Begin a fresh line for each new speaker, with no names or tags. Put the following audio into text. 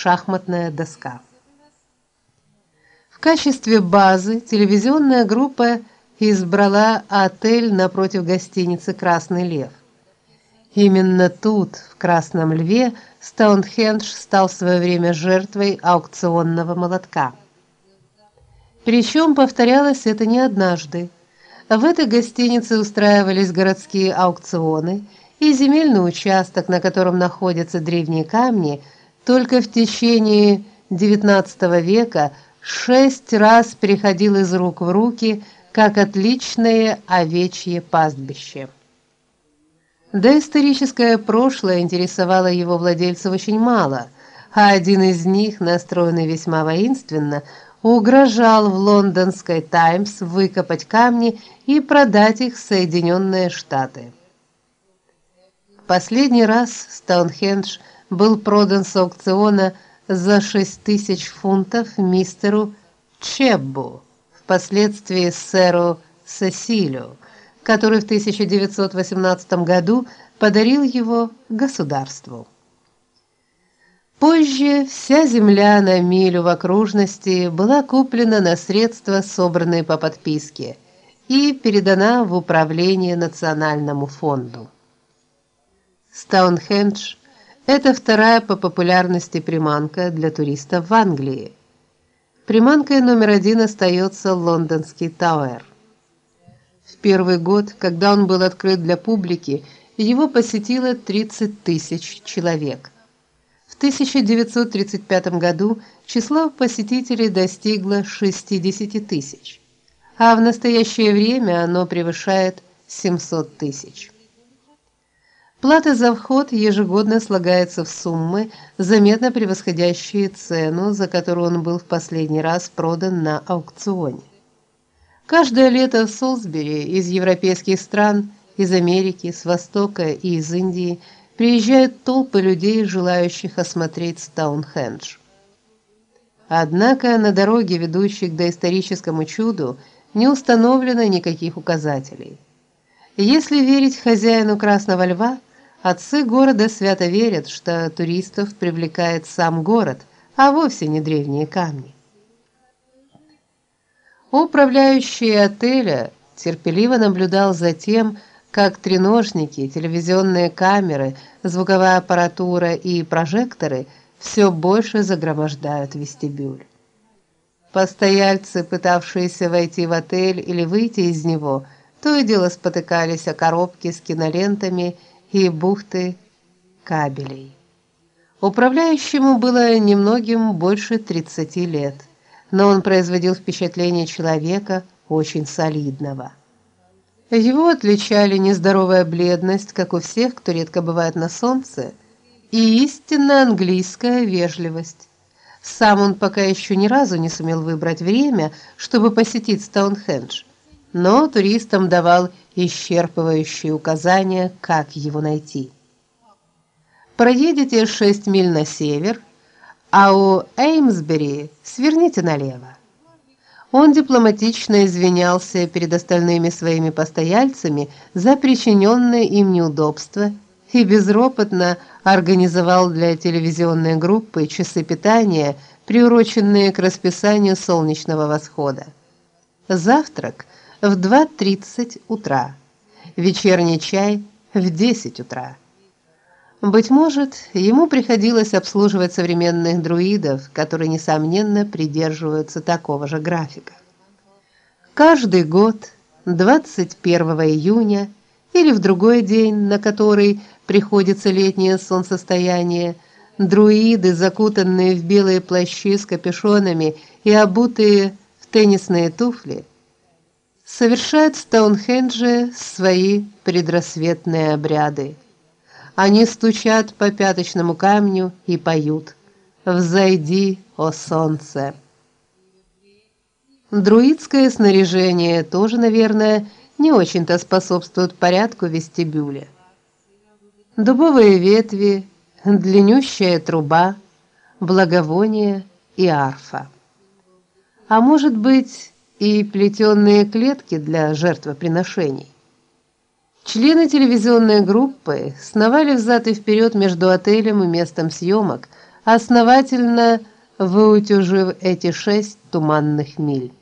шахматная доска. В качестве базы телевизионная группа избрала отель напротив гостиницы Красный лев. Именно тут, в Красном льве, Стоунхендж стал в свое время жертвой аукционного молотка. Причем повторялось это не однажды. В этой гостинице устраивались городские аукционы, и земельный участок, на котором находятся древние камни, только в течение XIX века шесть раз переходил из рук в руки, как отличное овечье пастбище. Да историческое прошлое интересовало его владельцев очень мало, а один из них, настроенный весьма воинственно, угрожал в лондонской Таймс выкопать камни и продать их в Соединенные Штаты. Последний раз Стоунхендж был продан с аукциона за 6 тысяч фунтов мистеру Чеббу, впоследствии сэру Сесилю который в 1918 году подарил его государству. Позже вся земля на милю в окружности была куплена на средства, собранные по подписке, и передана в управление национальному фонду. Стоунхендж это вторая по популярности приманка для туристов в Англии. Приманкой номер один остается лондонский Тауэр. В первый год, когда он был открыт для публики, его посетило 30 тысяч человек. В 1935 году число посетителей достигло 60 тысяч, а в настоящее время оно превышает 700 тысяч. Плата за вход ежегодно слагается в суммы, заметно превосходящие цену, за которую он был в последний раз продан на аукционе. Каждое лето в Солсбери из европейских стран, из Америки, с Востока и из Индии приезжают толпы людей, желающих осмотреть Стоунхендж. Однако на дороге, ведущей к доисторическому чуду, не установлено никаких указателей. Если верить хозяину Красного Льва, отцы города свято верят, что туристов привлекает сам город, а вовсе не древние камни. Управляющий отеля терпеливо наблюдал за тем, как треножники, телевизионные камеры, звуковая аппаратура и прожекторы все больше загромождают вестибюль. Постояльцы, пытавшиеся войти в отель или выйти из него, то и дело спотыкались о коробки с кинолентами и бухты кабелей. Управляющему было немногим больше 30 лет но он производил впечатление человека очень солидного. Его отличали нездоровая бледность, как у всех, кто редко бывает на солнце, и истинно английская вежливость. Сам он пока еще ни разу не сумел выбрать время, чтобы посетить Стоунхендж, но туристам давал исчерпывающие указания, как его найти. Проедете 6 миль на север, а у Эймсбери сверните налево. Он дипломатично извинялся перед остальными своими постояльцами за причиненное им неудобства и безропотно организовал для телевизионной группы часы питания, приуроченные к расписанию солнечного восхода. Завтрак в 2:30 утра, вечерний чай в 10 утра. Быть может, ему приходилось обслуживать современных друидов, которые несомненно придерживаются такого же графика. Каждый год 21 июня или в другой день, на который приходится летнее солнцестояние, друиды, закутанные в белые плащи с капюшонами и обутые в теннисные туфли, совершают в Стоунхендже свои предрассветные обряды. Они стучат по пяточному камню и поют: "Взойди, о солнце". Друидское снаряжение тоже, наверное, не очень-то способствует порядку вестибюля. Дубовые ветви, длиннющая труба, благовония и арфа. А может быть, и плетеные клетки для жертвоприношений. Члены телевизионной группы сновали взад и вперед между отелем и местом съемок, основательно выутюжив эти шесть туманных миль.